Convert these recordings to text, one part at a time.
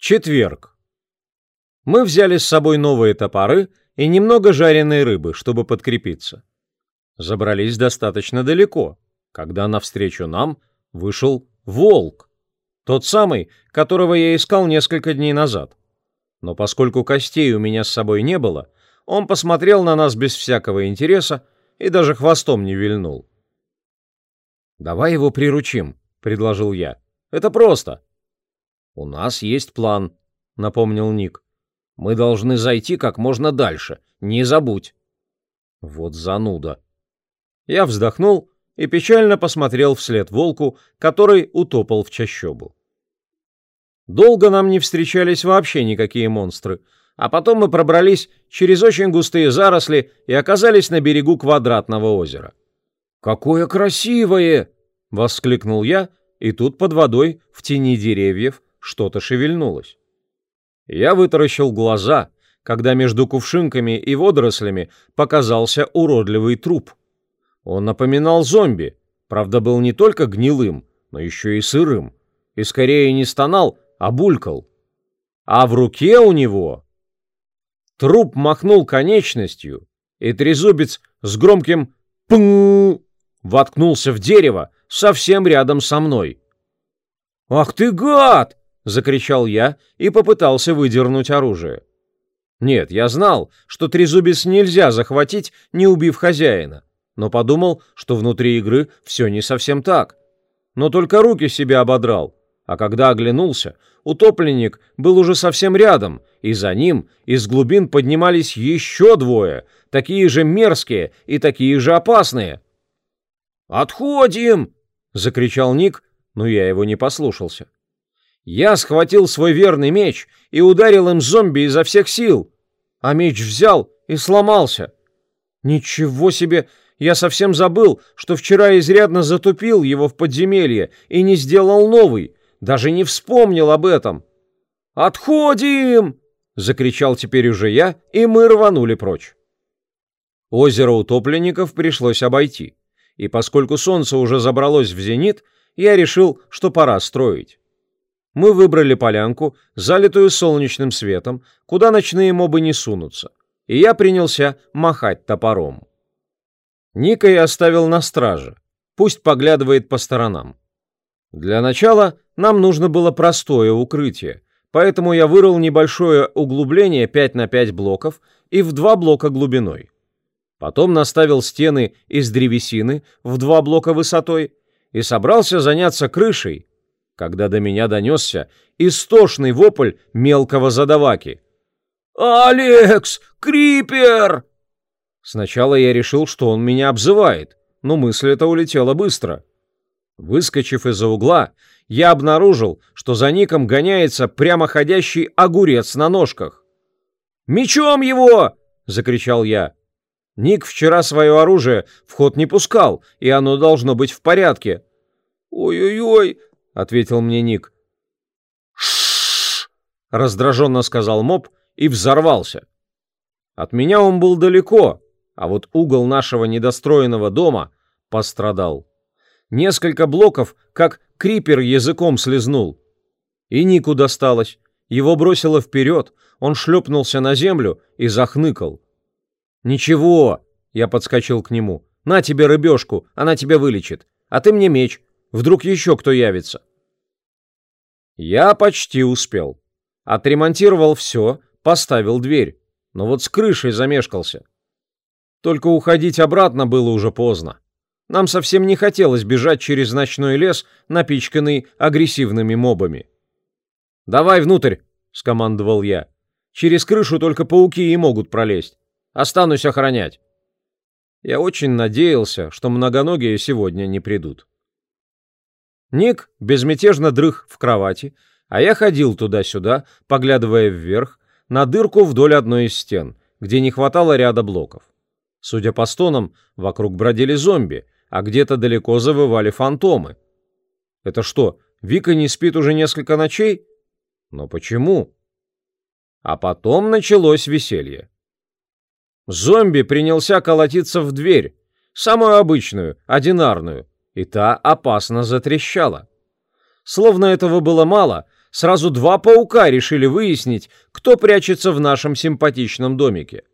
Четверг. Мы взяли с собой новые топоры и немного жареной рыбы, чтобы подкрепиться. Забрались достаточно далеко, когда навстречу нам вышел волк. Тот самый, которого я искал несколько дней назад. Но поскольку костей у меня с собой не было, он посмотрел на нас без всякого интереса и даже хвостом не вильнул. «Давай его приручим», — предложил я. «Это просто. «У нас есть план», — напомнил Ник. «Мы должны зайти как можно дальше, не забудь». Вот зануда. Я вздохнул и печально посмотрел вслед волку, который утопал в чащобу. Долго нам не встречались вообще никакие монстры, а потом мы пробрались через очень густые заросли и оказались на берегу квадратного озера. «Какое красивое!» — воскликнул я, и тут под водой, в тени деревьев, что-то шевельнулось. Я вытаращил глаза, когда между кувшинками и водорослями показался уродливый труп. Он напоминал зомби, правда, был не только гнилым, но еще и сырым, и скорее не стонал, а булькал. А в руке у него... Труп махнул конечностью, и трезубец с громким «пм» воткнулся в дерево совсем рядом со мной. «Ах ты гад!» — закричал я и попытался выдернуть оружие. Нет, я знал, что трезубец нельзя захватить, не убив хозяина, но подумал, что внутри игры все не совсем так. Но только руки себя ободрал, а когда оглянулся, утопленник был уже совсем рядом, и за ним из глубин поднимались еще двое, такие же мерзкие и такие же опасные. «Отходим!» — закричал Ник, но я его не послушался. Я схватил свой верный меч и ударил им зомби изо всех сил, а меч взял и сломался. Ничего себе! Я совсем забыл, что вчера изрядно затупил его в подземелье и не сделал новый, даже не вспомнил об этом. «Отходим!» — закричал теперь уже я, и мы рванули прочь. Озеро утопленников пришлось обойти, и поскольку солнце уже забралось в зенит, я решил, что пора строить. Мы выбрали полянку, залитую солнечным светом, куда ночные мобы не сунутся, и я принялся махать топором. Ника я оставил на страже, пусть поглядывает по сторонам. Для начала нам нужно было простое укрытие, поэтому я вырыл небольшое углубление 5 на 5 блоков и в два блока глубиной. Потом наставил стены из древесины в два блока высотой и собрался заняться крышей, когда до меня донесся истошный вопль мелкого задаваки. «Алекс! Крипер!» Сначала я решил, что он меня обзывает, но мысль эта улетела быстро. Выскочив из-за угла, я обнаружил, что за Ником гоняется прямоходящий огурец на ножках. «Мечом его!» — закричал я. Ник вчера свое оружие в ход не пускал, и оно должно быть в порядке. «Ой-ой-ой!» — ответил мне Ник. «Ш-ш-ш!» раздраженно сказал моб и взорвался. От меня он был далеко, а вот угол нашего недостроенного дома пострадал. Несколько блоков, как крипер языком слезнул. И Нику досталось. Его бросило вперед, он шлепнулся на землю и захныкал. «Ничего!» — я подскочил к нему. «На тебе рыбешку, она тебя вылечит. А ты мне меч. Вдруг еще кто явится. Я почти успел. Отремонтировал все, поставил дверь. Но вот с крышей замешкался. Только уходить обратно было уже поздно. Нам совсем не хотелось бежать через ночной лес, напичканный агрессивными мобами. «Давай внутрь!» — скомандовал я. «Через крышу только пауки и могут пролезть. Останусь охранять». Я очень надеялся, что многоногие сегодня не придут. Ник безмятежно дрых в кровати, а я ходил туда-сюда, поглядывая вверх, на дырку вдоль одной из стен, где не хватало ряда блоков. Судя по стонам, вокруг бродили зомби, а где-то далеко завывали фантомы. Это что, Вика не спит уже несколько ночей? Но почему? А потом началось веселье. Зомби принялся колотиться в дверь, самую обычную, одинарную, и та опасно затрещала. Словно этого было мало, сразу два паука решили выяснить, кто прячется в нашем симпатичном домике.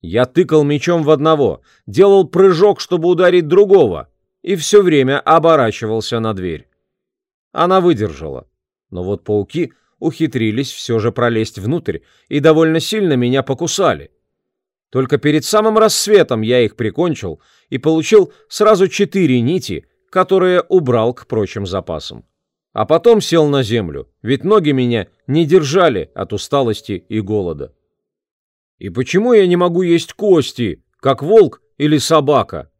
Я тыкал мечом в одного, делал прыжок, чтобы ударить другого, и все время оборачивался на дверь. Она выдержала. Но вот пауки ухитрились все же пролезть внутрь и довольно сильно меня покусали. Только перед самым рассветом я их прикончил и получил сразу четыре нити, которые убрал к прочим запасам. А потом сел на землю, ведь ноги меня не держали от усталости и голода. И почему я не могу есть кости, как волк или собака?